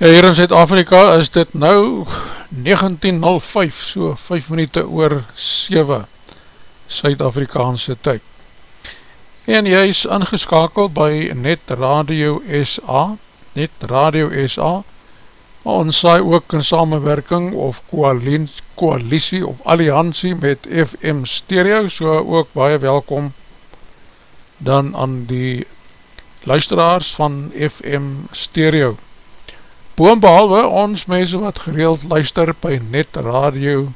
Ja, hier in Zuid-Afrika is dit nou 19.05, so 5 minuute oor 7 Zuid-Afrikaanse tyd. En jy is ingeskakeld by Net Radio SA, Net Radio SA, ons saai ook in samenwerking of koalisie of alliantie met FM Stereo, so ook baie welkom dan aan die luisteraars van FM Stereo. Boonbehalwe ons mense wat gereeld luister by Net Radio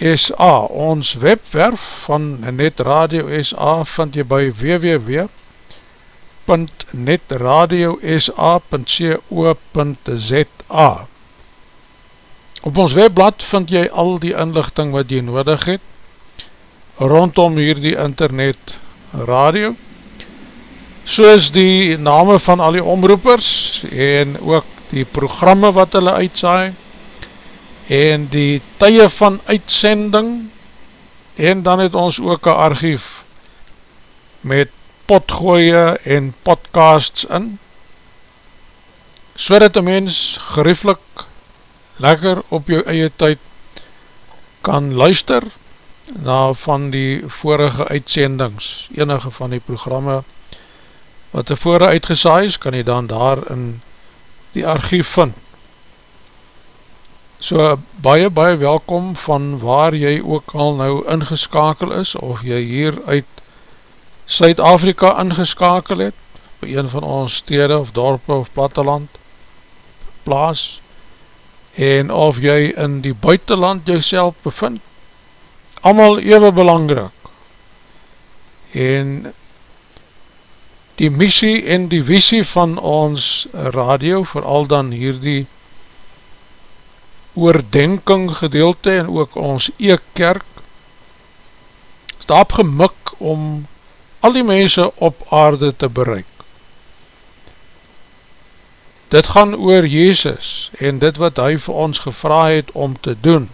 SA, ons webwerf van Net Radio SA vind jy by www.netradiosa.co.za Op ons webblad vind jy al die inlichting wat jy nodig het rondom hier die internet radio soos die name van al die omroepers en ook die programme wat hulle uitsaai en die tye van uitsending en dan het ons ook een archief met potgooie en podcasts in so dat die mens gerieflik lekker op jou eie tyd kan luister na van die vorige uitsendings. Enige van die programme wat tevore uitgesaai is, kan jy dan daar in die archief vind. So baie baie welkom van waar jy ook al nou ingeskakel is of jy hier uit Suid-Afrika ingeskakel het by een van ons stede of dorpe of platteland plaas en of jy in die buitenland jouself bevind allemaal even belangrijk en die missie en die visie van ons radio, vooral dan hierdie oordenking gedeelte en ook ons e-kerk, staap gemik om al die mense op aarde te bereik. Dit gaan oor Jezus en dit wat hy vir ons gevra het om te doen.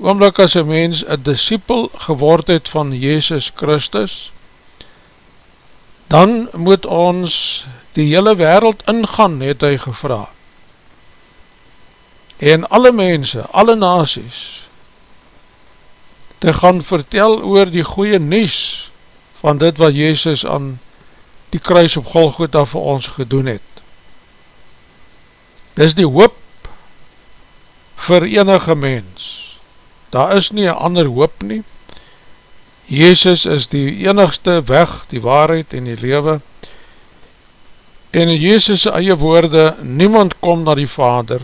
Oomlik as een mens een disciple geword het van Jezus Christus, dan moet ons die hele wereld ingaan, het hy gevra. En alle mense, alle nasies, te gaan vertel oor die goeie nies van dit wat Jezus aan die kruis op Golgotha vir ons gedoen het. Dis die hoop vir enige mens. Daar is nie een ander hoop nie, Jezus is die enigste weg, die waarheid en die lewe. En in Jezus' eie woorde, niemand kom na die Vader,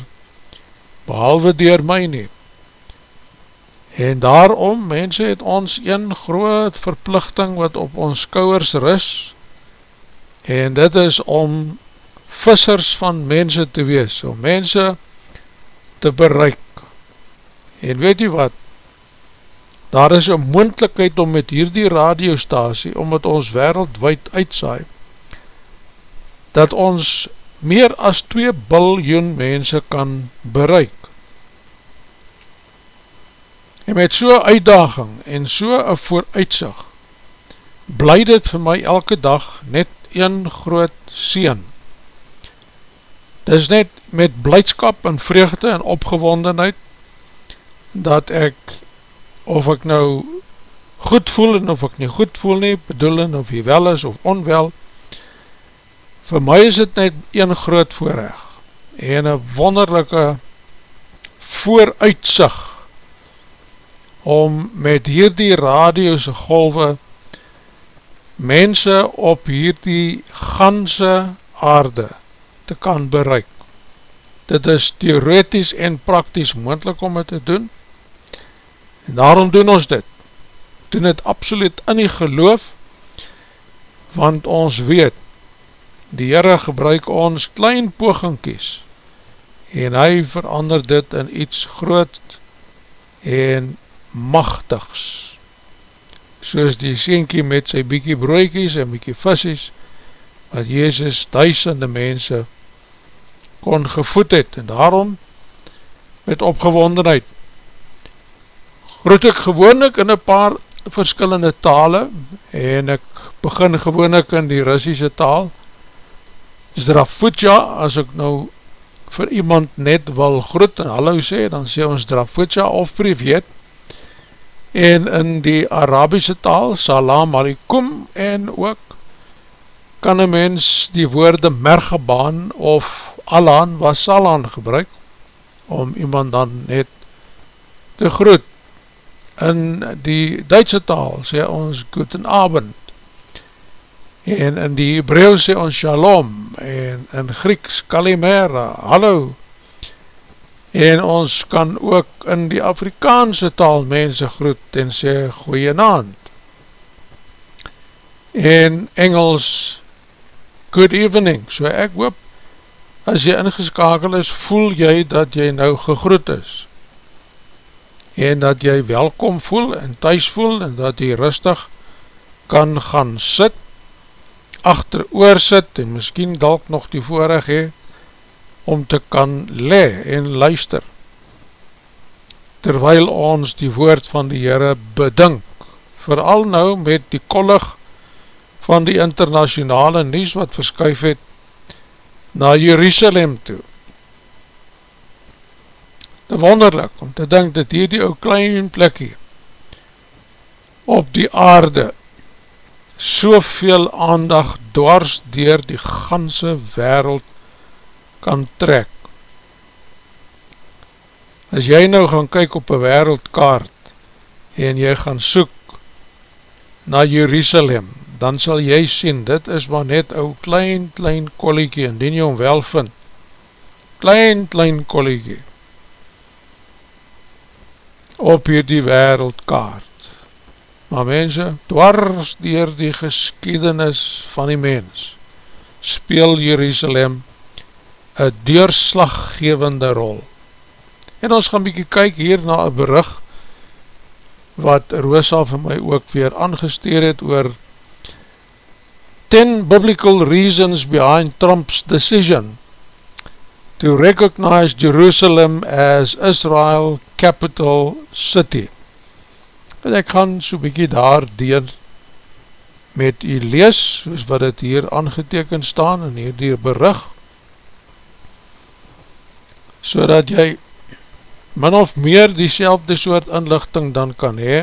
behalwe dier my nie. En daarom, mense, het ons een groot verplichting wat op ons kouwers ris, en dit is om vissers van mense te wees, om mense te bereik. En weet jy wat, daar is een moendlikheid om met hierdie radiostasie, omdat ons wereldwijd uitsaai, dat ons meer as 2 biljoen mense kan bereik. En met so'n uitdaging en so'n vooruitzig, bly dit vir my elke dag net een groot sien. Dit is net met blijdskap en vreugde en opgewondenheid, dat ek of ek nou goed voel en of ek nie goed voel nie, bedoel en of jy wel is of onwel, vir my is het net een groot voorrecht en een wonderlijke vooruitzig om met hierdie radiose golwe mense op hierdie ganse aarde te kan bereik. Dit is theoretisch en praktisch moendlik om het te doen, En daarom doen ons dit. Doen het absoluut in die geloof, want ons weet, die Heere gebruik ons klein pogingkies, en hy verander dit in iets groot en machtigs. Soos die sienkie met sy bykie broekies en bykie visies, wat Jezus duisende mense kon gevoed het, en daarom met opgewondenheid groet ek gewoonlik in een paar verskillende tale en ek begin gewoonlik in die Russische taal Zdrafutja, as ek nou vir iemand net wil groet en hallo sê, dan sê ons drafutja of privet, en in die Arabische taal, salam alaikum, en ook kan een mens die woorde mergebaan of alaan was salaan gebruik, om iemand dan net te groet. In die Duitse taal sê ons guten abend, en in die Hebreu sê ons shalom, en in Grieks kalimera, hallo, en ons kan ook in die Afrikaanse taal mense groet en sê goeie naand, en Engels good evening, so ek hoop, as jy ingeskakel is, voel jy dat jy nou gegroet is, en dat jy welkom voel en thuis voel, en dat jy rustig kan gaan sit, achter oor sit en miskien dalk nog die voorig hee om te kan le en luister. Terwyl ons die woord van die Heere bedink vooral nou met die kollig van die internationale nies wat verskuif het na Jerusalem toe te wonderlik om te dink dat hier die ou klein plekkie op die aarde soveel aandag dwars dier die ganse wereld kan trek. As jy nou gaan kyk op een wereldkaart en jy gaan soek na Jerusalem, dan sal jy sien, dit is maar net ou klein, klein kolliekie, en die jy hom wel vind, klein, klein kolliekie, op hierdie wereldkaart. Maar mense, dwars dier die geskiedenis van die mens, speel Jerusalem een deurslaggevende rol. En ons gaan bykie kyk hier na een berug wat Rosa van my ook weer aangesteer het oor 10 biblical reasons behind Trump's decision to recognize Jerusalem as Israel capital city. En ek gaan so bykie daar deur met u lees, soos wat het hier aangeteken staan in hier die berug, so dat jy min of meer die soort inlichting dan kan hee,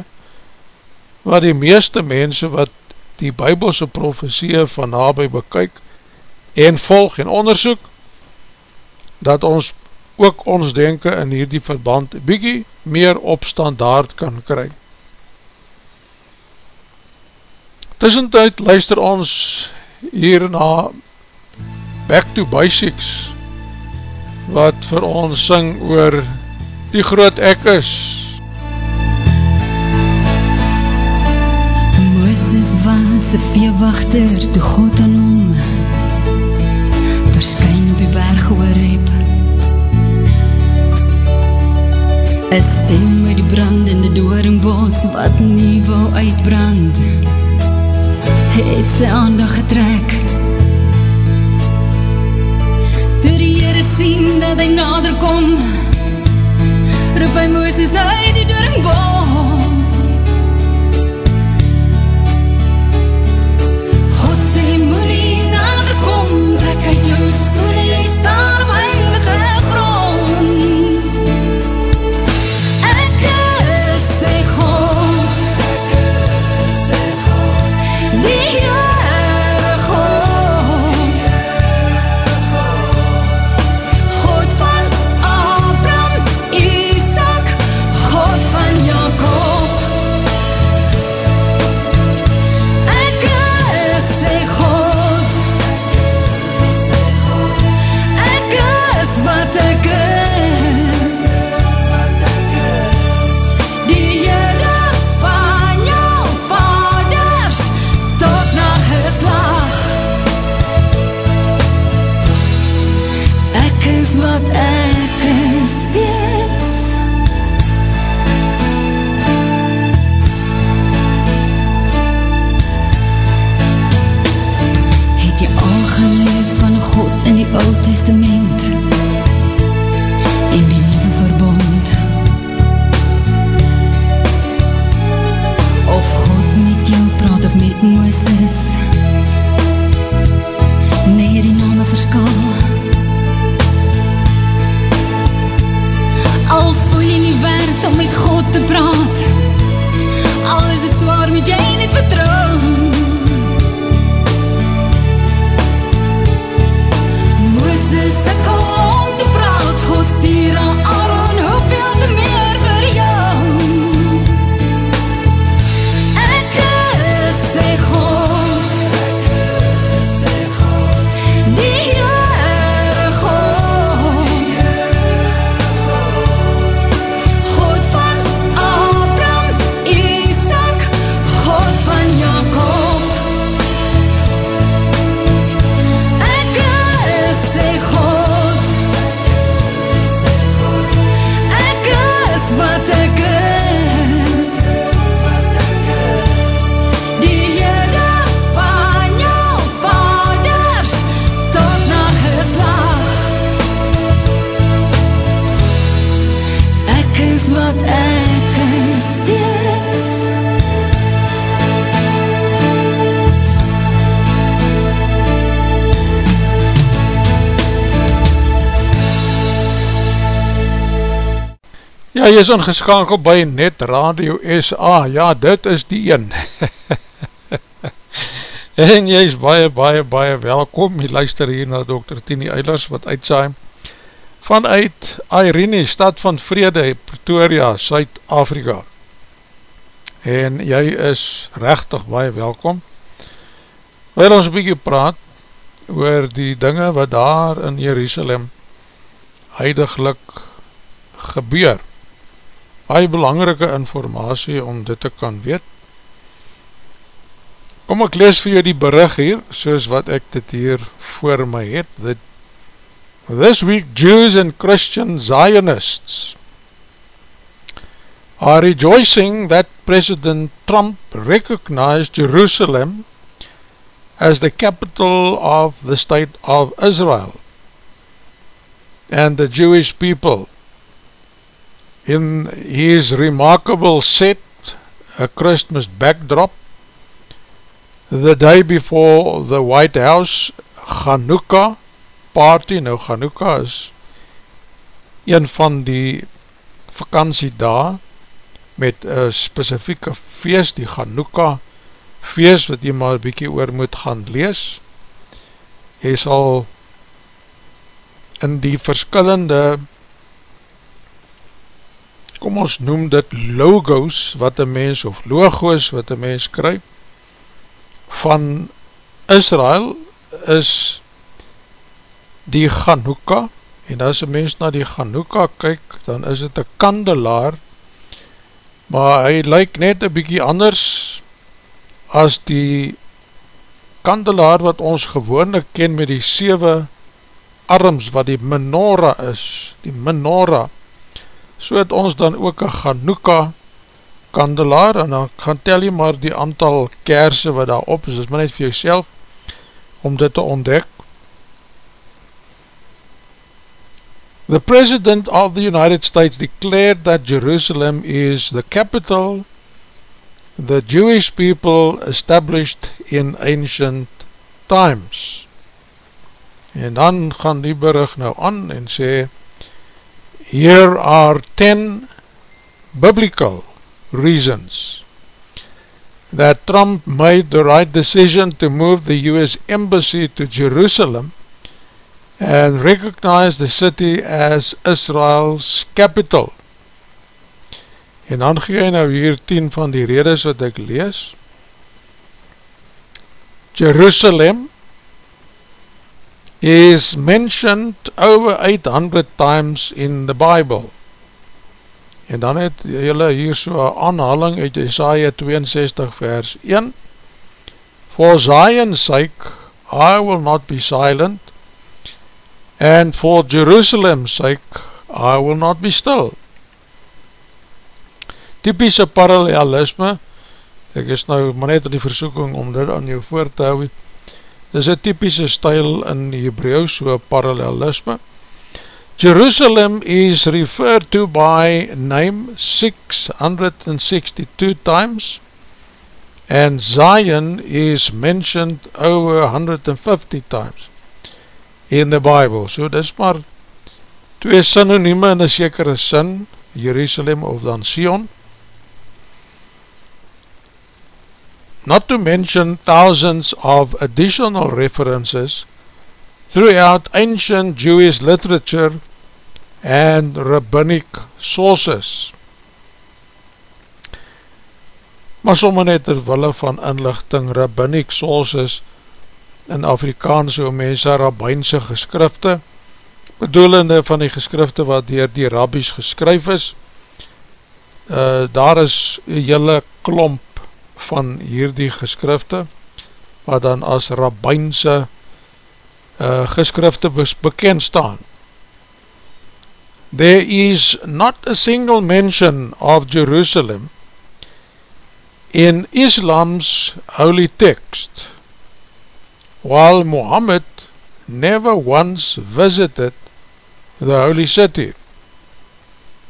waar die meeste mense wat die bybelse profesie van nabij bekyk en volg en onderzoek, dat ons ook ons denken in hierdie verband bykie meer op standaard kan kry. Tussentijd luister ons hier na Back to Basics wat vir ons syng oor die groot ek is. Mooses was een veewachter toe God aan hom verskyn berg oorheb. Een stem met die brandende dooringbos wat nie wil uitbrand. Het sy aandag getrek. Toe die Heere sien dat hy nader kom Roep hy Mooses uit die dooringbos uit jou skoene, jy staan op to me. Jy is ingeskakeld by Net Radio SA, ja, dit is die een. en jy is baie, baie, baie welkom, jy luister hier na Dr. Tini Eilers, wat uitsaai vanuit Irene, stad van Vrede, Pretoria, Suid-Afrika. En jy is rechtig baie welkom. Wil ons bykie praat oor die dinge wat daar in Jerusalem huidiglik gebeur baie belangrike informatie om dit te kan weet. Kom ek lees vir jou die berig hier, soos wat ek dit hier voor my het. That this week Jews and Christian Zionists are rejoicing that President Trump recognized Jerusalem as the capital of the state of Israel and the Jewish people in his remarkable set, a Christmas backdrop, the day before the White House Hanukkah party, nou Hanukkah is een van die vakantiedae met een specifieke feest, die Hanukkah feest wat jy maar bykie oor moet gaan lees. Jy sal in die verskillende kom ons noem dit logos wat een mens, of logos wat een mens kryp, van Israel is die Chanukka, en as een mens na die Chanukka kyk, dan is het een kandelaar, maar hy lyk net een bykie anders as die kandelaar wat ons gewoonlik ken met die 7 arms, wat die menorah is, die menorah, so het ons dan ook een Chanukka kandelaar, en dan gaan tel jy maar die aantal kerse wat daar op is, is maar net vir jouself, om dit te ontdek. The President of the United States declared that Jerusalem is the capital the Jewish people established in ancient times. En dan gaan die berig nou aan en sê, Here are ten biblical reasons that Trump made the right decision to move the US Embassy to Jerusalem and recognize the city as Israel's capital. En dan gee hy nou hier 10 van die redes wat ek lees. Jerusalem is mentioned over 800 times in the Bible. En dan het jylle hier so een aanhaling uit Isaiah 62 vers 1 For Zion's sake I will not be silent and for Jerusalem's sake I will not be still. Typische parallelisme ek is nou maar net in die versoeking om dit aan jou voor te hou Dis een typische stijl in Hebreeuws, so parallelisme. Jerusalem is referred to by name 662 times and Zion is mentioned over 150 times in the Bible. So dis maar twee synonieme in een sekere sin Jerusalem of dan Sion. Not to mention thousands of additional references throughout ancient Jewish literature and rabbinic sources. Maar sommer net terwille van inlichting, rabbinic sources in Afrikaans, so mense rabbijnse geskrifte, bedoelende van die geskrifte wat dier die rabbies geskryf is, uh, daar is hele klomp van hierdie geskrifte, wat dan as rabbijnse uh, geskrifte bekend staan. There is not a single mention of Jerusalem in Islam's holy text, while Muhammad never once visited the holy city.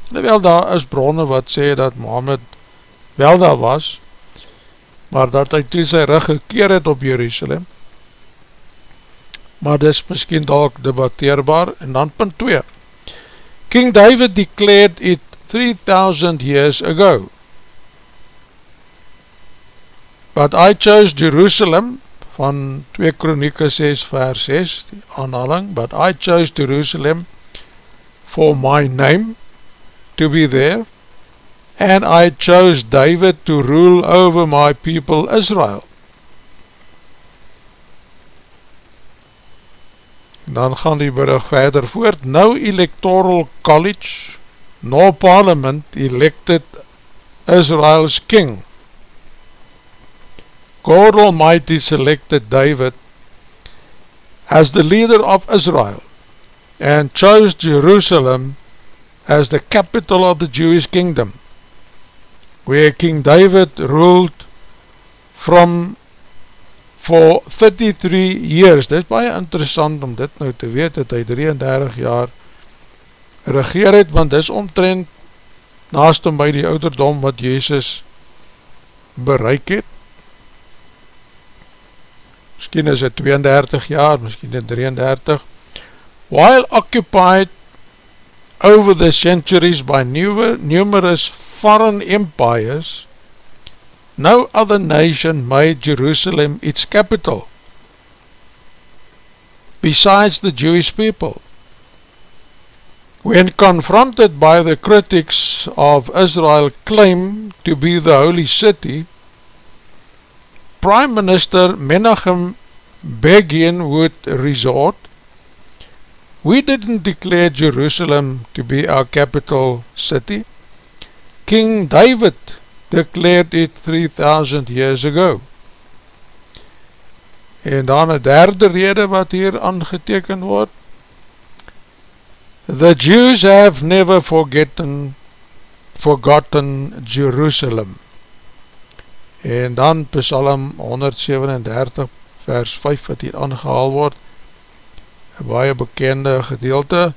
Wel daar is bronne wat sê dat Mohammed wel daar was, maar dat hy toe sy rug gekeer het op Jerusalem, maar dis miskien dalk debatteerbaar, en dan punt 2, King David declared it 3000 years ago, but I chose Jerusalem, van 2 Kronieke 6 vers 6, die aanhaling, but I chose Jerusalem for my name to be there, and I chose David to rule over my people Israel. dan gaan die bericht verder voort, no electoral college, no parliament elected Israel's king. God Almighty selected David as the leader of Israel and chose Jerusalem as the capital of the Jewish kingdom, where King David ruled from for 33 years, dit is baie interessant om dit nou te weet, dat hy 33 jaar regeer het, want dit is omtrend naast om by die ouderdom wat Jezus bereik het. Misschien is het 32 jaar, misschien het 33. While occupied over the centuries by numerous foreign empires, No other nation made Jerusalem its capital besides the Jewish people. When confronted by the critics of Israel claim to be the holy city, Prime Minister Menachem Begin would resort, we didn't declare Jerusalem to be our capital city. King David declared it 3000 years ago. En dan een derde rede wat hier aangeteken word, The Jews have never forgotten, forgotten Jerusalem. En dan Psalm 137 vers 5 wat hier aangehaal word, een baie bekende gedeelte,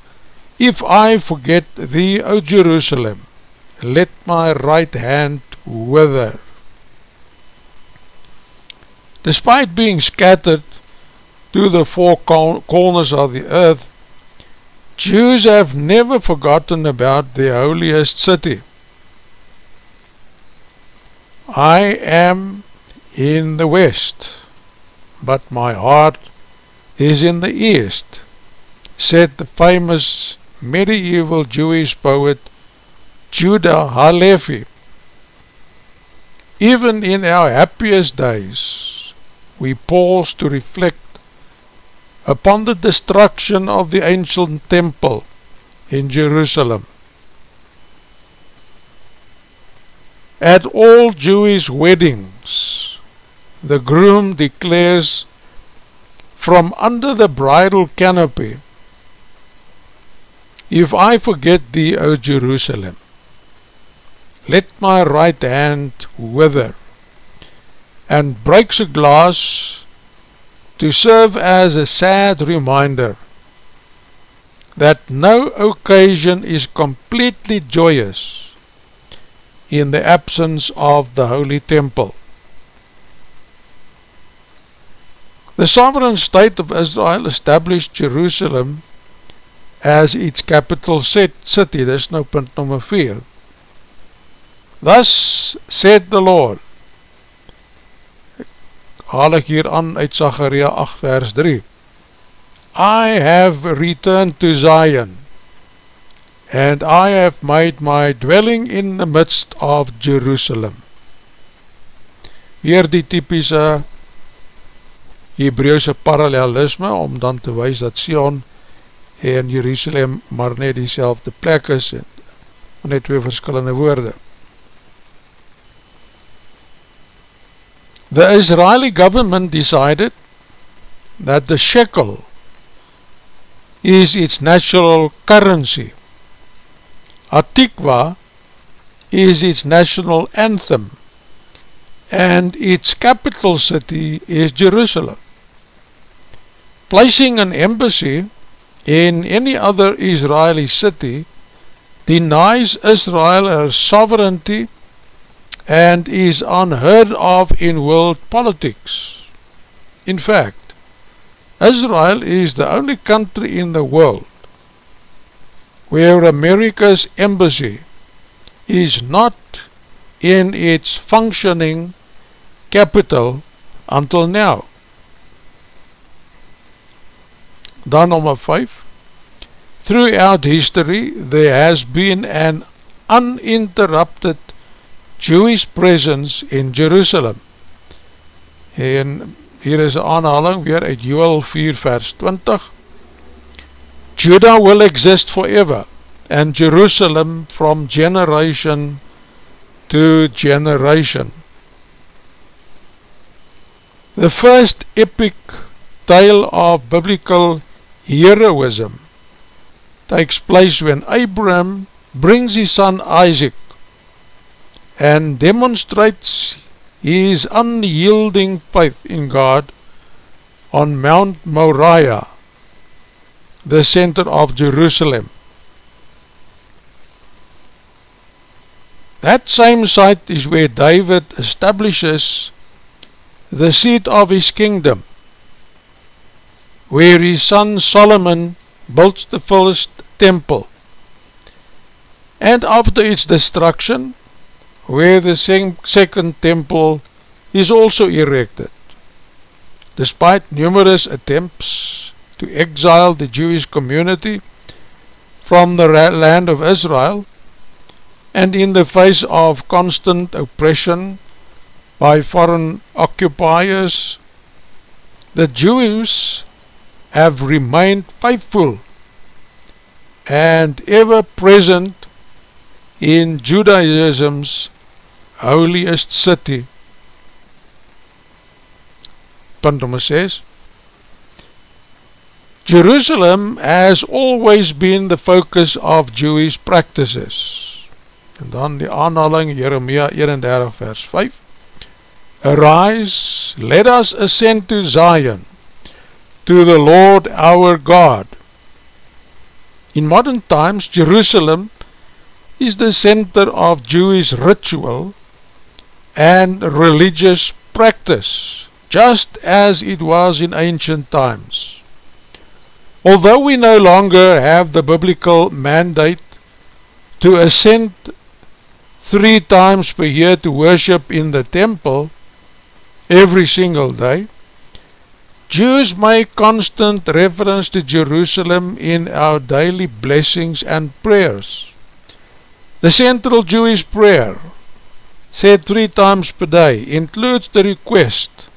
If I forget thee, O Jerusalem, let my right hand wither. Despite being scattered to the four corners of the earth, Jews have never forgotten about the holiest city. I am in the west, but my heart is in the east, said the famous medieval Jewish poet Judah Halefi. Even in our happiest days, we pause to reflect upon the destruction of the ancient temple in Jerusalem. At all Jewish weddings, the groom declares from under the bridal canopy, If I forget thee, O Jerusalem, let my right hand wither, and breaks a glass to serve as a sad reminder that no occasion is completely joyous in the absence of the Holy Temple. The sovereign state of Israel established Jerusalem as its capital city. Dit is nou punt nummer 4. Thus said the Lord, haal ek hier aan uit Zachariah 8 vers 3, I have returned to Zion, and I have made my dwelling in the midst of Jerusalem. Weer die typische Hebreeuwse parallelisme, om dan te wees dat Sion en Jerusalem maar net die plek is, en net twee verskillende woorde. The Israeli government decided that the shekel is its natural currency. Atikwa is its national anthem and its capital city is Jerusalem. Placing an embassy in any other Israeli city denies Israel her sovereignty and is unheard of in world politics. In fact, Israel is the only country in the world where America's embassy is not in its functioning capital until now. Dan nummer 5 Throughout history there has been an uninterrupted Jewish presence in Jerusalem. En hier is een aanhaling weer uit Joel 4 vers 20 Judah will exist forever and Jerusalem from generation to generation. The first epic tale of biblical heroism takes place when Abraham brings his son Isaac and demonstrates his unyielding faith in God on Mount Moriah, the center of Jerusalem. That same site is where David establishes the seat of his kingdom, where his son Solomon built the first temple, and after its destruction, where the second temple is also erected. Despite numerous attempts to exile the Jewish community from the land of Israel, and in the face of constant oppression by foreign occupiers, the Jews have remained faithful and ever present in Judaism's holiest city. Punt nummer 6 Jerusalem has always been the focus of Jewish practices. En dan die aanhaling Jeremia 31 vers 5 Arise, let us ascend to Zion, to the Lord our God. In modern times, Jerusalem is the center of Jewish ritual and religious practice, just as it was in ancient times. Although we no longer have the biblical mandate to ascend three times per year to worship in the temple, every single day. Jews make constant reference to Jerusalem in our daily blessings and prayers. The central Jewish prayer, said three times per day, includes the request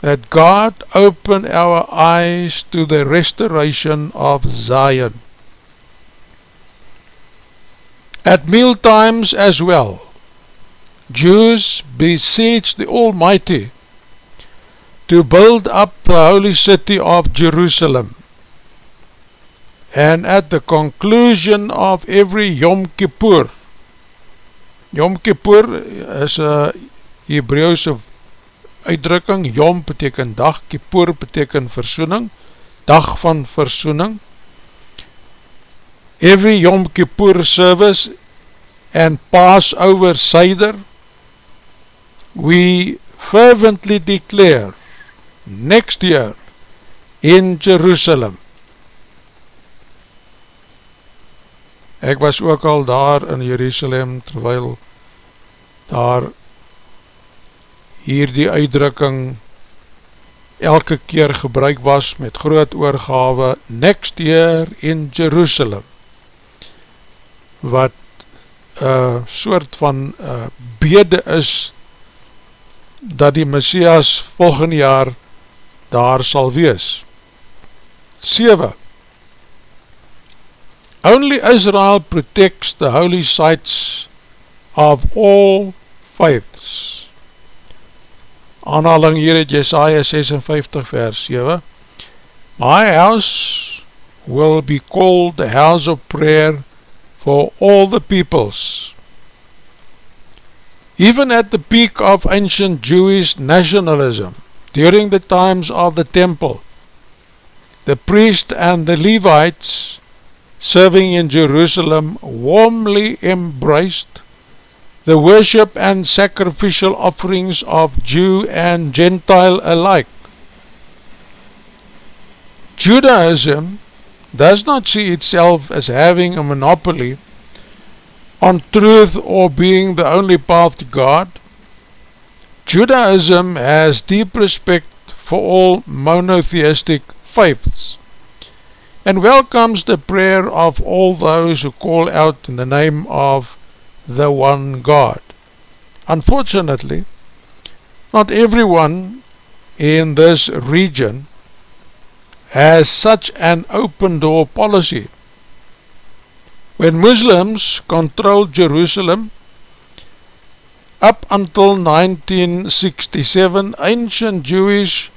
that God open our eyes to the restoration of Zion. At meal times as well, Jews beseech the Almighty to build up the holy city of Jerusalem. And at the conclusion of every Yom Kippur, Yom Kippur is a Hebreeuwse uitdrukking, Yom beteken dag, Kippur beteken versoening, dag van versoening. Every Yom Kippur service and Passover Seder we fervently declare next year in Jerusalem. Ek was ook al daar in Jerusalem terwyl daar hier die uitdrukking elke keer gebruik was met groot oorgawe next year in Jerusalem wat uh, soort van uh, bede is dat die Messias volgende jaar daar sal wees. 7 Only Israel protects the holy sites of all faiths. Aanhaling hier het Jesaja 56 vers 7 My house will be called the house of prayer for all the peoples. Even at the peak of ancient Jewish nationalism, during the times of the temple, the priests and the Levites serving in Jerusalem warmly embraced the worship and sacrificial offerings of Jew and Gentile alike. Judaism does not see itself as having a monopoly on truth or being the only path to God. Judaism has deep respect for all monotheistic faiths and welcomes the prayer of all those who call out in the name of the one God. Unfortunately, not everyone in this region has such an open door policy. When Muslims controlled Jerusalem, up until 1967, ancient Jewish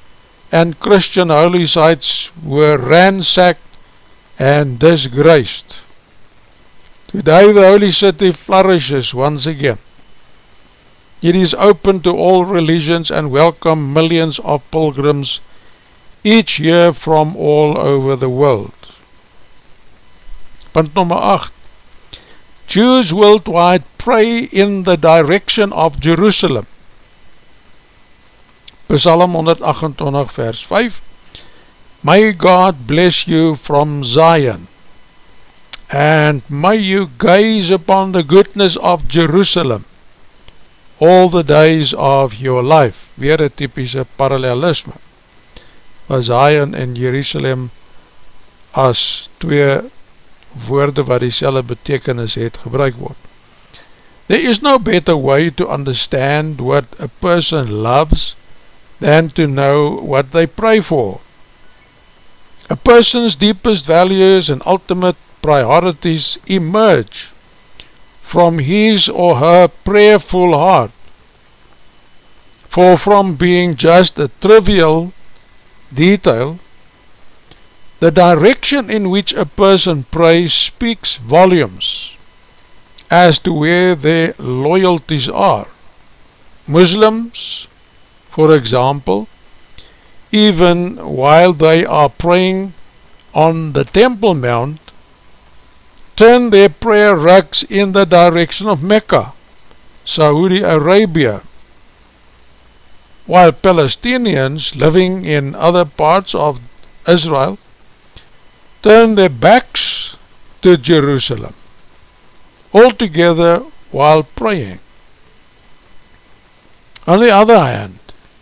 and Christian holy sites were ransacked and disgraced. Today the holy city flourishes once again. It is open to all religions and welcome millions of pilgrims each year from all over the world. Punt nummer 8 Jews worldwide pray in the direction of Jerusalem. Psalm 128 vers 5 May God bless you from Zion and may you gaze upon the goodness of Jerusalem all the days of your life. Weer een typische parallelisme was Zion en Jerusalem as twee woorde wat die selle betekenis het gebruik word. There is no better way to understand what a person loves than to know what they pray for. A person's deepest values and ultimate priorities emerge from his or her prayerful heart. For from being just a trivial detail, the direction in which a person prays speaks volumes as to where their loyalties are. Muslims, for example, even while they are praying on the Temple Mount, turn their prayer rugs in the direction of Mecca, Saudi Arabia, while Palestinians living in other parts of Israel turn their backs to Jerusalem, altogether while praying. On the other hand,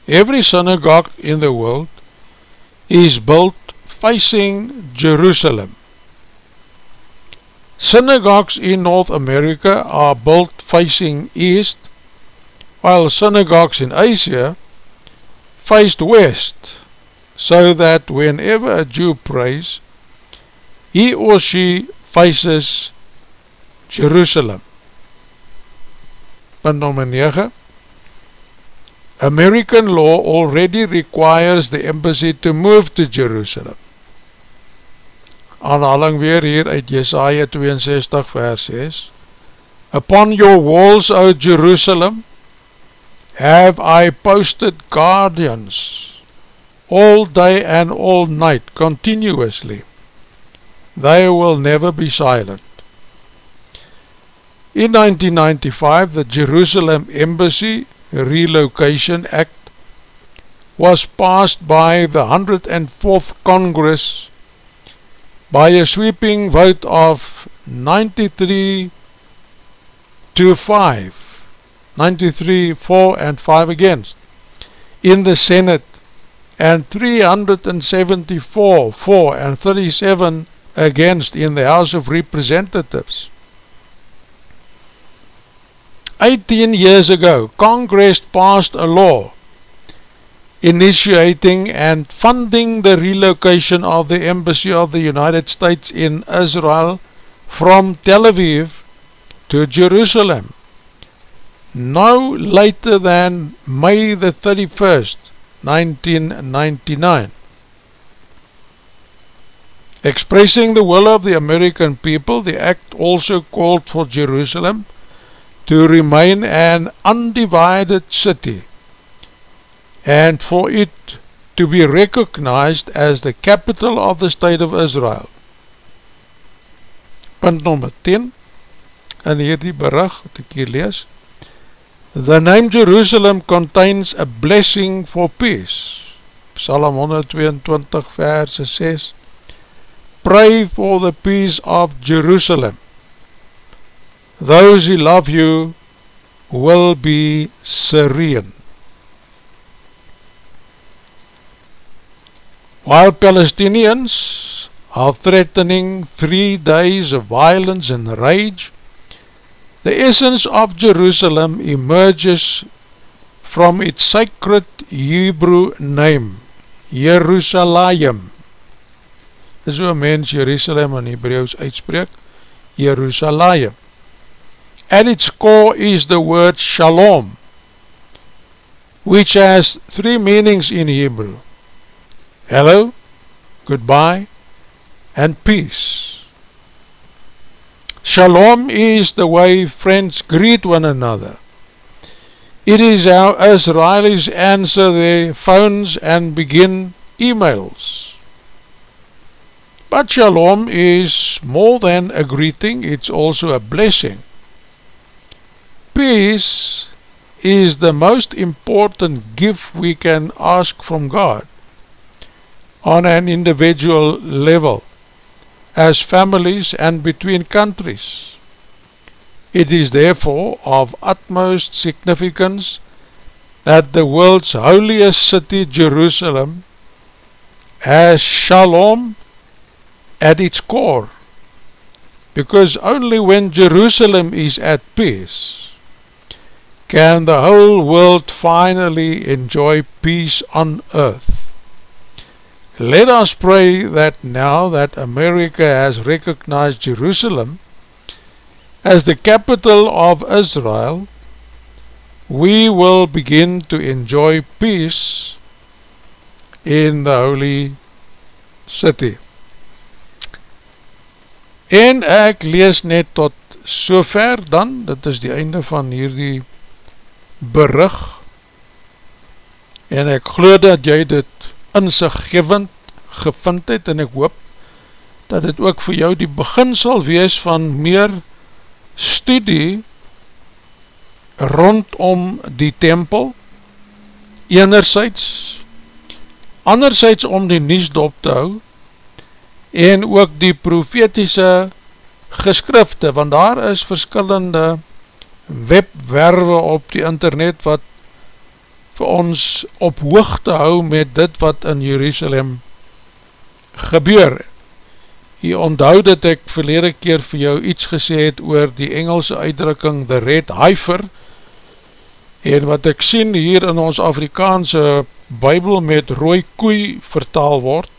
every synagogue in the world is built facing Jerusalem. Synagogues in North America are built facing east, while synagogues in Asia faced west, so that whenever a Jew prays, he or she faces Jerusalem. Punt nummer 9 American law already requires the embassy to move to Jerusalem. Aanhaling weer hier uit Jesaja 62 vers 6 Upon your walls, O Jerusalem, have I posted guardians all day and all night continuously. They will never be silent. In 1995, the Jerusalem Embassy Relocation Act was passed by the 104th Congress by a sweeping vote of 93 to 5 93 4 and 5 against in the Senate and 374 4 and 37 against in the House of Representatives 18 years ago Congress passed a law initiating and funding the relocation of the Embassy of the United States in Israel from Tel Aviv to Jerusalem no later than May the 31st, 1999. Expressing the will of the American people, the act also called for Jerusalem to remain an undivided city and for it to be recognized as the capital of the state of Israel. Punt nummer 10 in hierdie berig wat ek hier lees The name Jerusalem contains a blessing for peace. Psalm 122 verse 6 Pray for the peace of Jerusalem. Those who love you will be serene. While Palestinians are threatening three days of violence and rage, The essence of Jerusalem emerges from its sacred Hebrew name, Jerusalem. Dis hoe mens Jerusalem in Hebrews uitspreek, Jerusalem. At its core is the word Shalom, which has three meanings in Hebrew. Hello, goodbye, and peace. Shalom is the way friends greet one another. It is how Israelis answer their phones and begin emails. But shalom is more than a greeting, it's also a blessing. Peace is the most important gift we can ask from God on an individual level as families and between countries. It is therefore of utmost significance that the world's holiest city, Jerusalem, has shalom at its core, because only when Jerusalem is at peace can the whole world finally enjoy peace on earth. Let us pray that now that America has recognized Jerusalem as the capital of Israel, we will begin to enjoy peace in the holy city. En ek lees net tot sover dan, dit is die einde van hierdie berig, en ek glo dat jy dit inziggevend gevind het en ek hoop dat het ook vir jou die begin sal wees van meer studie rondom die tempel. Enerzijds anderzijds om die nies dop te hou en ook die profetiese geskrifte, want daar is verskillende webwerwe op die internet wat vir ons op hoogte hou met dit wat in Jerusalem gebeur. Jy onthou dat ek verlede keer vir jou iets gesê het oor die Engelse uitdrukking The Red Heifer en wat ek sien hier in ons Afrikaanse bybel met rooi koei vertaal word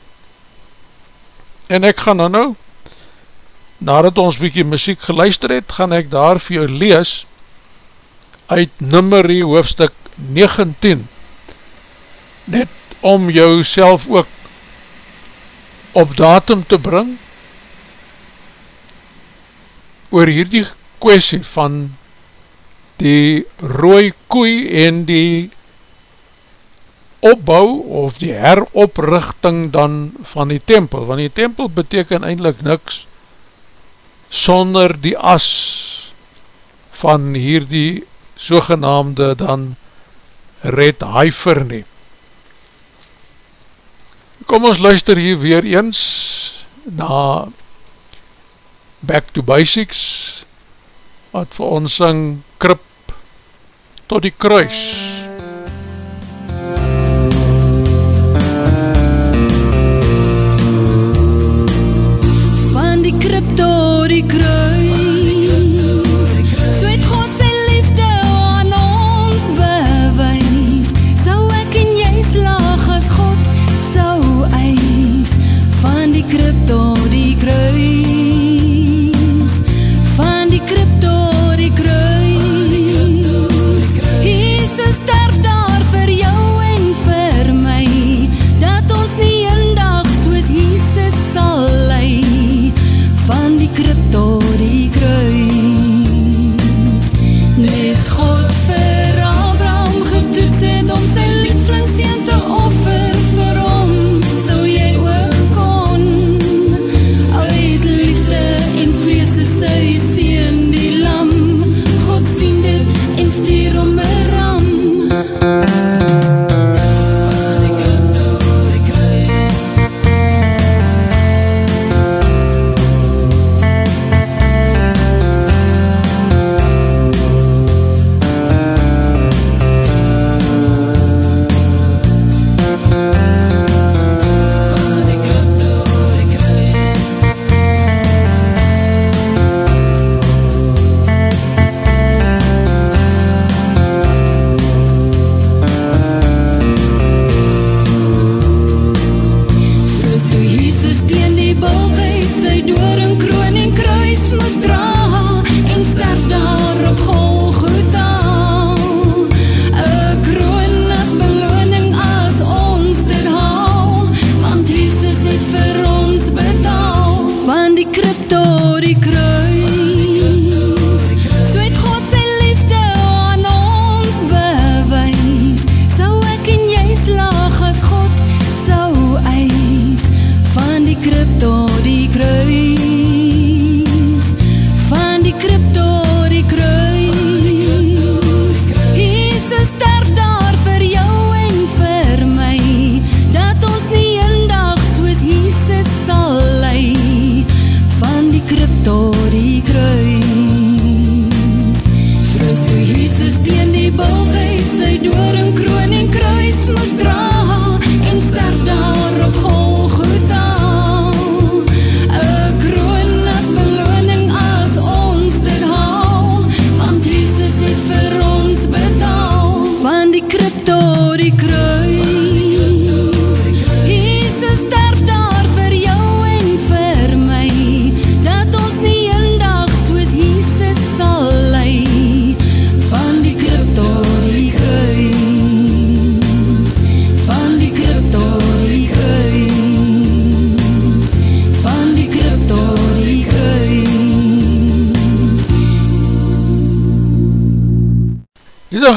en ek gaan nou nou nadat ons bykie muziek geluister het gaan ek daar vir jou lees uit nummerie hoofstuk 19 net om jou self ook op datum te bring oor hierdie kwestie van die rooi koei en die opbouw of die heroprichting dan van die tempel, want die tempel beteken eindelijk niks sonder die as van hierdie sogenaamde dan red heifer nie. Kom ons luister hier weer eens na Back to Basics wat vir ons syng Krip tot die kruis Van tot die kruis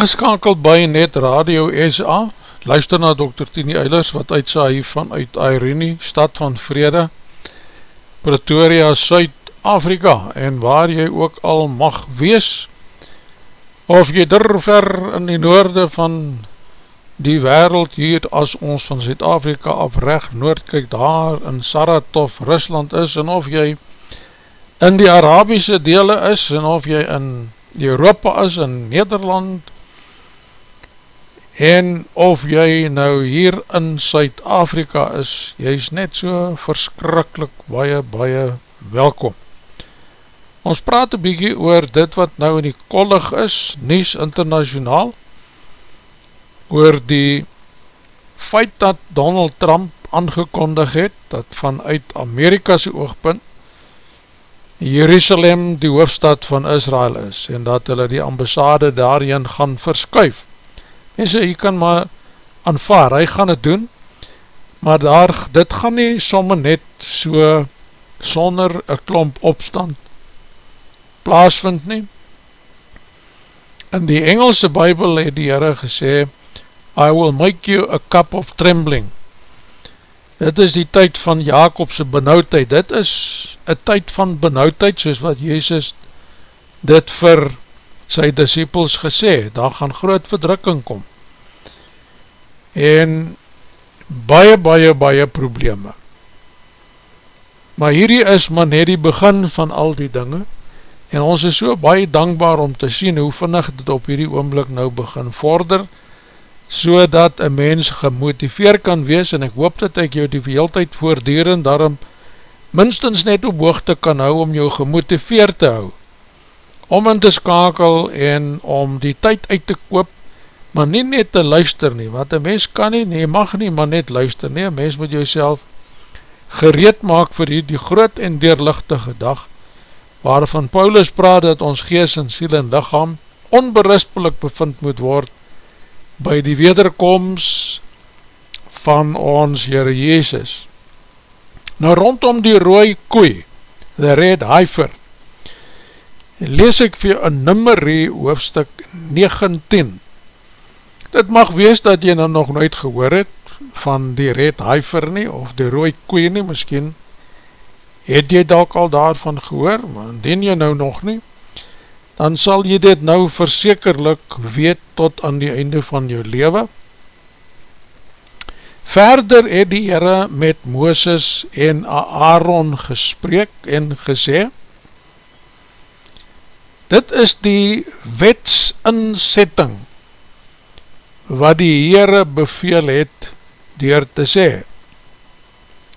ingeskakeld by Net Radio SA Luister na Dr. Tini Eilers wat uitsa hier vanuit Irene, stad van Vrede Pretoria, Suid-Afrika en waar jy ook al mag wees of jy durver in die noorde van die wereld hier as ons van Zuid-Afrika af recht noord kyk daar in Saratov, Rusland is en of jy in die Arabiese dele is en of jy in Europa is, in Nederland en of jy nou hier in Suid-Afrika is, jy is net so verskrikkelijk baie, baie welkom. Ons praat een bykie oor dit wat nou in die kollig is, Nies Internationaal, oor die feit dat Donald Trump aangekondig het, dat vanuit Amerikase oogpunt, Jerusalem die hoofstad van Israel is, en dat hulle die ambassade daarin gaan verskuif, en so jy kan maar aanvaar, hy gaan het doen, maar daar, dit gaan nie somme net so sonder een klomp opstand plaasvind nie. In die Engelse Bijbel het die Heere gesê, I will make you a cup of trembling. Dit is die tyd van Jacobse benauwdheid, dit is een tyd van benauwdheid, soos wat Jezus dit vir sy disciples gesê, daar gaan groot verdrukking kom. En baie, baie, baie probleme. maar hierdie is maar net die begin van al die dinge, en ons is so baie dankbaar om te sien hoe vinnig dit op hierdie oomblik nou begin vorder, so dat een mens gemotiveer kan wees, en ek hoop dat ek jou die veeltijd voordierend daarom minstens net op hoogte kan hou om jou gemotiveer te hou, om in te skakel en om die tyd uit te koop, maar nie net te luister nie, want een mens kan nie, nie mag nie, maar net luister nie, een mens moet jouself gereed maak vir die, die groot en deurlichtige dag, waarvan Paulus praat dat ons gees en siel en lichaam onberispelik bevind moet word by die wederkomst van ons Heere Jezus. Nou rondom die rooi koei, the red heifer, lees ek vir een nummerie hoofstuk 19. Dit mag wees dat jy nou nog nooit gehoor het van die red heifer nie, of die rooi koei nie, miskien het jy dalk al daarvan gehoor, maar indien jy nou nog nie, dan sal jy dit nou versekerlik weet tot aan die einde van jou leven. Verder het die Heere met Mooses en Aaron gespreek en gesê, dit is die wetsinsetting wat die Heere beveel het door te sê,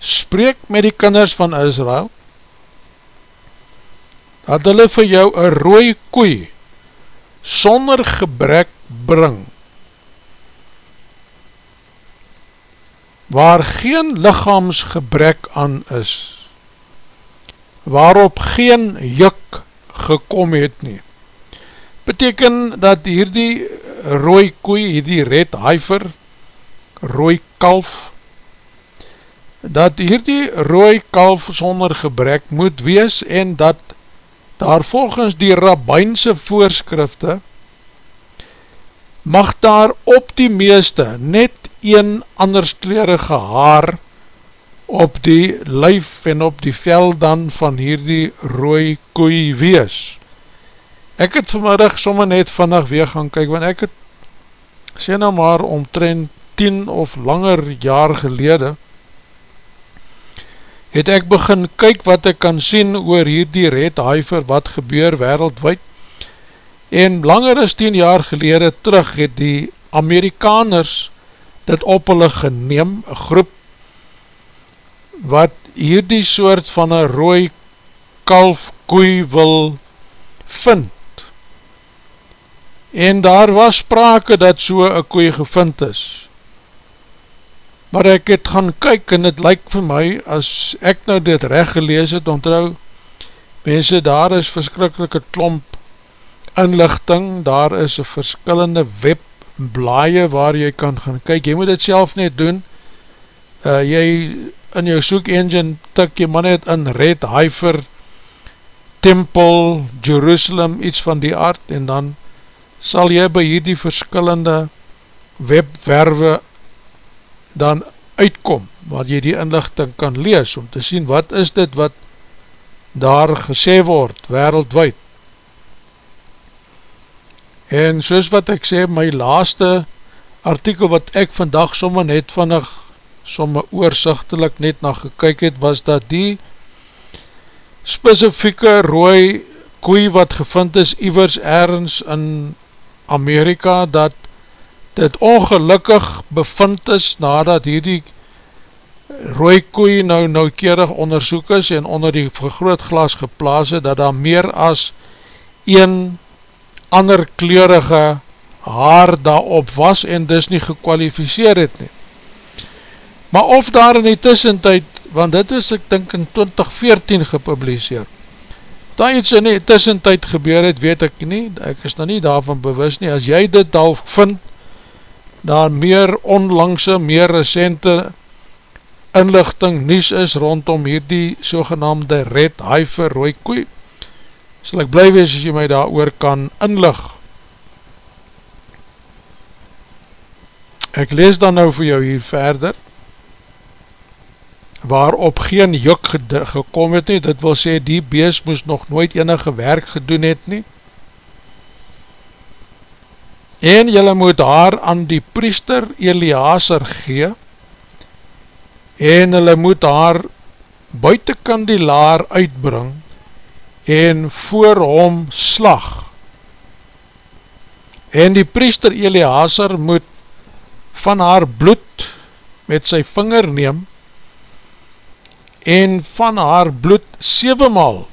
spreek met die kinders van Israel, dat hulle vir jou een rooi koei sonder gebrek bring, waar geen lichaamsgebrek aan is, waarop geen juk gekom het nie. Beteken dat hierdie rooi koei, hierdie red heifer, rooi kalf, dat hierdie rooi kalf sonder gebrek moet wees en dat daar volgens die rabbijnse voorskrifte mag daar op die meeste net een andersklerige haar op die lyf en op die vel dan van hierdie rooi koei wees. Ek het vanmiddag somme net vannig weer gaan kyk, want ek het sê nou maar omtrent 10 of langer jaar gelede het ek begin kyk wat ek kan sien oor hierdie red huiver wat gebeur wereldwijd en langer as 10 jaar gelede terug het die Amerikaners dit op hulle geneem, groep wat hierdie soort van een rooi kalf koei wil vind. En daar was sprake dat so een koei gevind is. Maar ek het gaan kyk en het lyk vir my, as ek nou dit recht gelees het, ontrou, mense, daar is verskrikkelike klomp inlichting, daar is een verskillende webblaie waar jy kan gaan kyk, jy moet dit self net doen, uh, jy in jou soek engine tik jy man net in Red Heifer Temple, Jerusalem, iets van die aard, en dan sal jy by hierdie verskillende webwerwe dan uitkom, wat jy die inlichting kan lees, om te sien wat is dit wat daar gesê word, wereldwijd. En soos wat ek sê, my laaste artikel wat ek vandag somme net vannig, somme oorzichtelik net na gekyk het, was dat die specifieke rooi koei wat gevind is, iwers ergens in Amerika, dat dit ongelukkig bevind is nadat hierdie rooi koei nou noukeurig onderzoek is en onder die vergrootglas geplaas het, dat daar meer as een ander kleurige haar daarop was en dis nie gekwalificeer het nie. Maar of daar in die tussentijd, want dit is ek dink in 2014 gepubliseer, daar iets in die tussentijd gebeur het, weet ek nie, ek is nou nie daarvan bewus nie, as jy dit al vind, daar meer onlangse, meer recente inlichting nies is rondom hierdie sogenaamde red huiver rooi koei, sal ek bly wees as jy my daar oor kan inlig. Ek lees dan nou vir jou hier verder, waarop geen juk gekom het nie, dit wil sê die bees moes nog nooit enige werk gedoen het nie, en jylle moet haar aan die priester Eliaser gee, en jylle moet haar buitenkant die laar uitbring en voor hom slag. En die priester Eliaser moet van haar bloed met sy vinger neem en van haar bloed 7 maal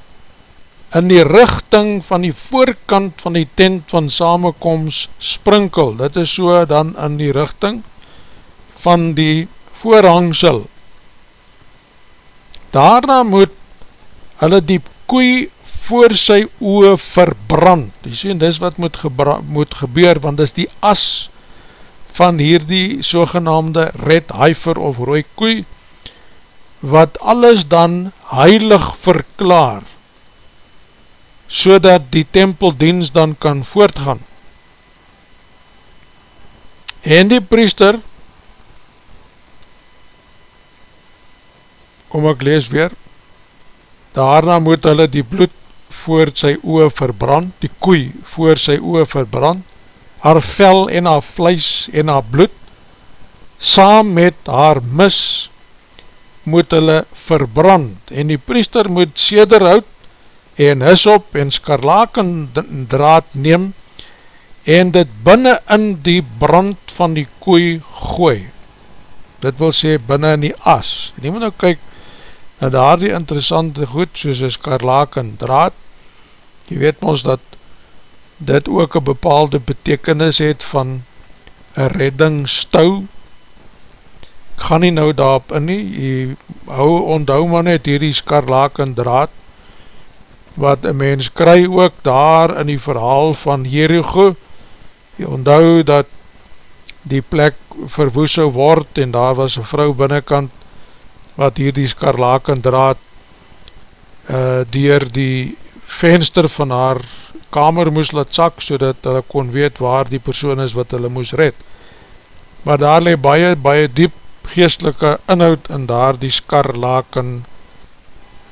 in die richting van die voorkant van die tent van samenkomst sprinkel. Dit is so dan in die richting van die voorhangsel. Daarna moet hulle die koei voor sy oe verbrand. Die sê, dis wat moet, moet gebeur, want dis die as van hierdie sogenaamde red heifer of rooi koei, wat alles dan heilig verklaar, so dat die tempeldienst dan kan voortgaan. En die priester, kom ek lees weer, daarna moet hulle die bloed voor sy oe verbrand, die koei voor sy oe verbrand, haar vel en haar vlees en haar bloed, saam met haar mis, moet hulle verbrand, en die priester moet sederhout en hisop en skarlaken draad neem, en dit binnen in die brand van die koei gooi. Dit wil sê binnen in die as. En jy moet nou kyk na daar die interessante goed, soos een skarlaken draad, jy weet ons dat dit ook een bepaalde betekenis het van een reddingstou. Ek gaan nie nou daarop in nie, jy hou, onthou maar net hierdie skarlaak en draad, wat een mens kry ook daar in die verhaal van Jericho, jy onthou dat die plek verwoes word en daar was een vrou binnenkant wat hierdie skarlaak en draad uh, dier die venster van haar kamer moes laat sak, so dat hulle kon weet waar die persoon is wat hulle moes red. Maar daar leid baie, baie diep geestelike inhoud in daar die skarlaken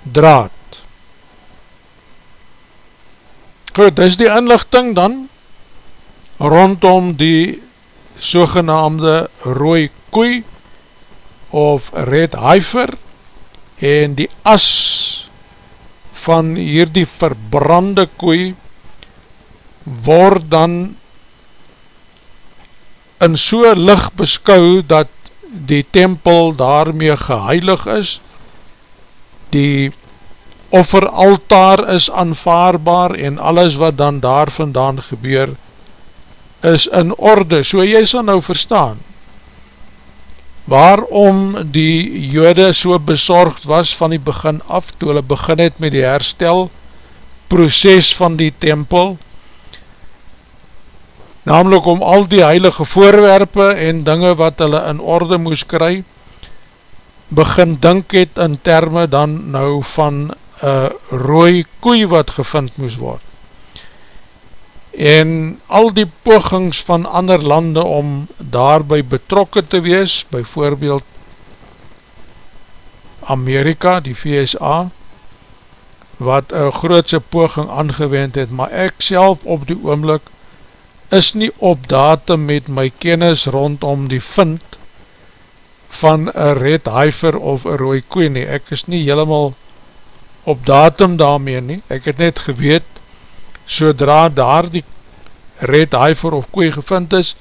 draad. Goed, dis die inlichting dan rondom die sogenaamde rooi koei of red heifer en die as van hierdie verbrande koei word dan in so licht beskou dat die tempel daarmee geheilig is, die offeraltaar is aanvaarbaar en alles wat dan daar vandaan gebeur is in orde, so jy sal nou verstaan waarom die jode so bezorgd was van die begin af, toe hulle begin het met die herstel proces van die tempel, namelijk om al die heilige voorwerpe en dinge wat hulle in orde moes kry, begin dink het in termen dan nou van een rooi koei wat gevind moes word. En al die pogings van ander lande om daarby betrokken te wees, byvoorbeeld Amerika, die VSA, wat een grootse poging aangewend het, maar ek self op die oomlik is nie op datum met my kennis rondom die vind van een red heifer of een rooi koe nie. Ek is nie helemaal op datum daarmee nie. Ek het net geweet, sodra daar die red heifer of koe gevind is,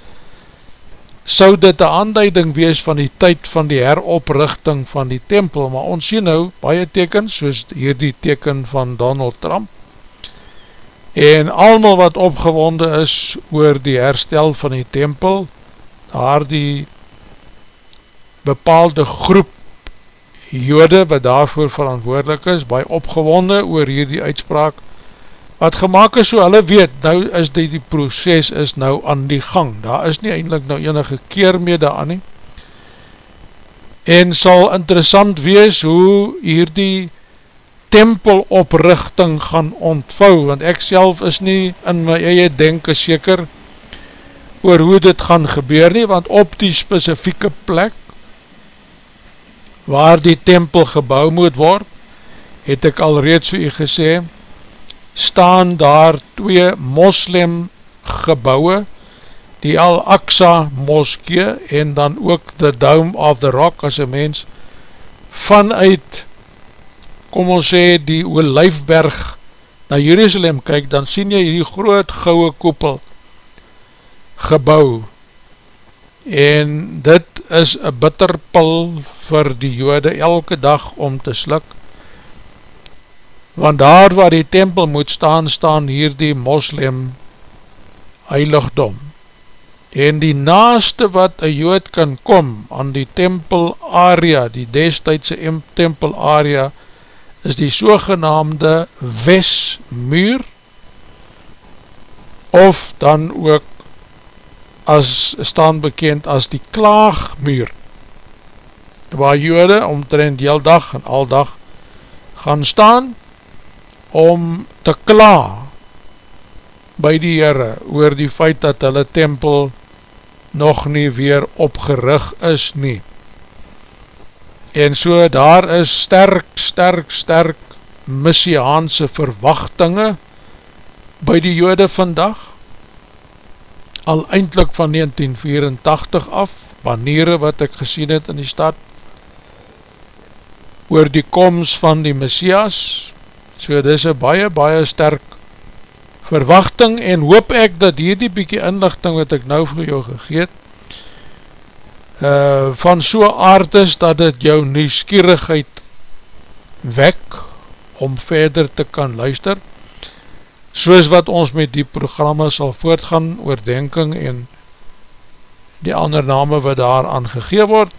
sou dit een aanduiding wees van die tyd van die heroprichting van die tempel. Maar ons sien nou baie tekens, soos hier die teken van Donald Trump, en almal wat opgewonde is oor die herstel van die tempel, daar die bepaalde groep jode wat daarvoor verantwoordelik is, baie opgewonde oor hierdie uitspraak, wat gemaakt is so hulle weet, nou is die, die proces is nou aan die gang, daar is nie eindelijk nou enige keer mee daan nie, en sal interessant wees hoe hierdie tempeloprichting gaan ontvou, want ek self is nie in my eie denken seker oor hoe dit gaan gebeur nie, want op die specifieke plek waar die tempel gebouw moet word, het ek al reeds vir u gesê, staan daar twee moslim gebouwe, die Al-Aqsa moskee en dan ook the Dome of the Rock as een mens vanuit kom ons sê, die Olijfberg na Jerusalem kyk, dan sien jy die groot gouwe koepel gebouw en dit is een bitterpil vir die jode elke dag om te slik want daar waar die tempel moet staan, staan hier die moslem heiligdom. En die naaste wat een jood kan kom aan die tempel area, die destijdse tempel area is die sogenaamde Westmuur of dan ook as staan bekend as die Klaagmuur waar jode omtrend heel dag en al dag gaan staan om te kla by die Heere oor die feit dat hulle tempel nog nie weer opgerig is nie en so daar is sterk, sterk, sterk messiaanse verwachtinge by die jode vandag. Al eindelijk van 1984 af maniere wat ek gesien het in die stad oor die komst van die messias. So dit is een baie baie sterk verwachting en hoop ek dat hierdie bykie inlichting wat ek nou vir jou gegeet uh, van so aard is dat het jou nieuwsgierigheid wek om verder te kan luister soos wat ons met die programma sal voortgaan oordenking en die ander name wat daar aangegeen word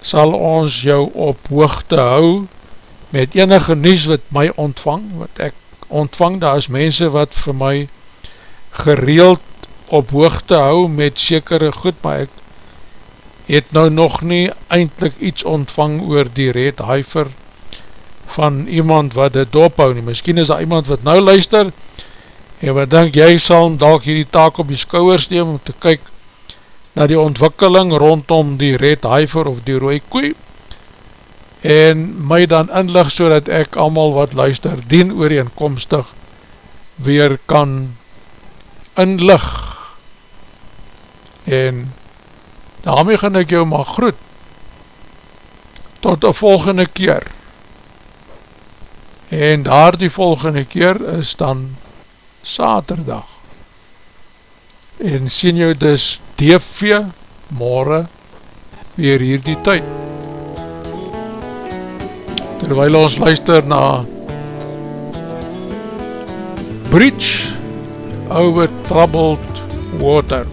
sal ons jou op hoogte hou met enige nieuws wat my ontvang wat ek ontvang, daar is mense wat vir my gereeld op hoogte hou met sekere goed, maar ek het nou nog nie eindelijk iets ontvang oor die red huiver van iemand wat dit dophou nie. Misschien is daar iemand wat nou luister en wat denk jy sal dalk hierdie taak op die skouwers neem om te kyk na die ontwikkeling rondom die red huiver of die rooi koei en my dan inlig so dat ek allemaal wat luister dien ooreenkomstig weer kan inlig en daarmee gaan ek jou maar groet. Tot die volgende keer. En daar die volgende keer is dan saterdag. En sien jou dus DV morgen weer hier die tyd. Terwijl ons luister na Bridge over Troubled Water